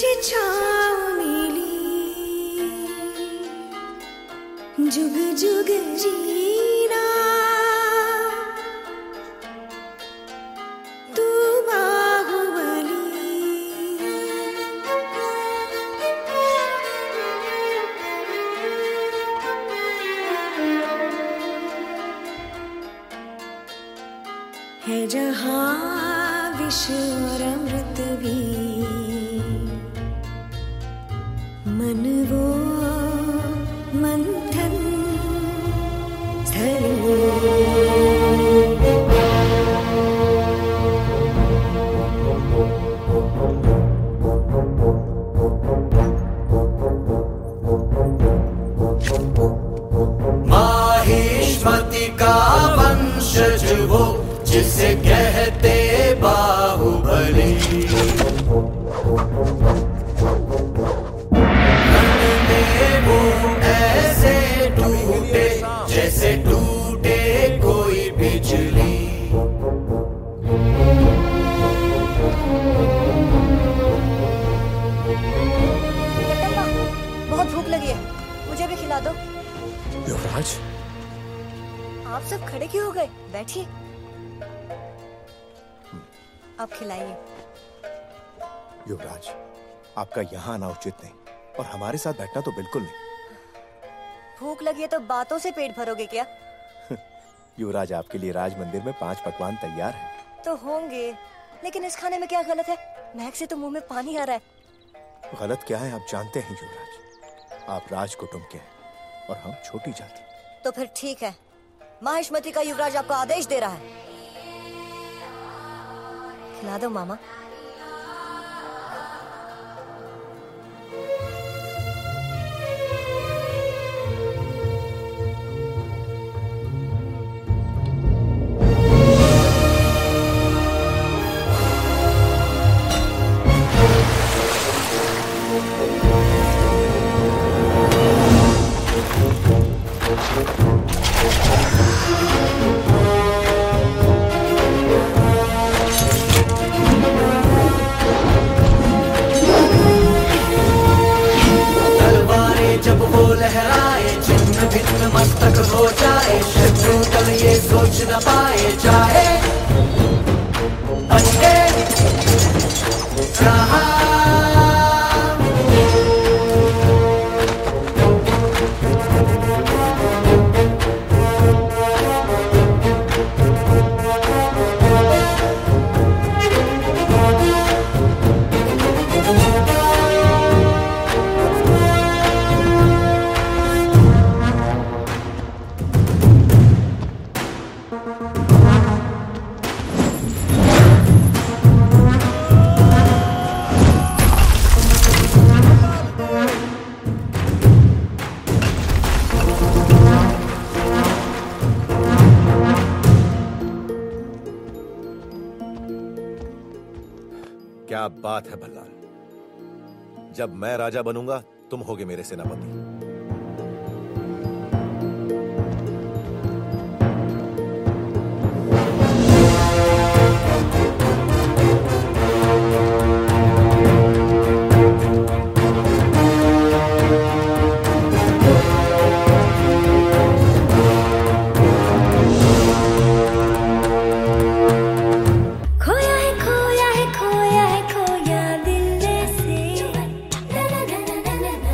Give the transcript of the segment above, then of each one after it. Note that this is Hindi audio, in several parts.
तुझी छाव मिली। जुग जुग जीना। तू बाहुबली। है जहाँ विश्व और अमृत भी। मन वो मंथन। जिसे कहते बाहुबली। खिला दो। युवराज? आप सब खड़े क्यों हो गए? बैठिए। आप खिलाइए। युवराज आपका यहाँ आना उचित नहीं और हमारे साथ बैठना तो बिल्कुल नहीं। भूख लगी है तो बातों से पेट भरोगे क्या? युवराज आपके लिए राज मंदिर में पाँच पकवान तैयार हैं। तो होंगे लेकिन इस खाने में क्या गलत है? महक से तो मुँह में पानी आ रहा है। गलत क्या है आप जानते हैं युवराज। आप राज कुटुंब के हैं। और हम छोटी जाति। तो फिर ठीक है। माहिष्मति का युवराज आपको आदेश दे रहा है। खिला दो मामा। जाए कल ये सोच न पाए जाए बचके रहा। क्या बात है भल्लाल जब मैं राजा बनूँगा तुम होगे मेरे सेनापति।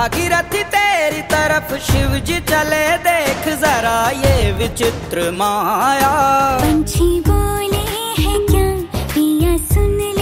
भागीरथ तेरी तरफ़ शिव जी चले देख जरा ये विचित्र माया। पंछी बोले है क्या? पिया सुन ले।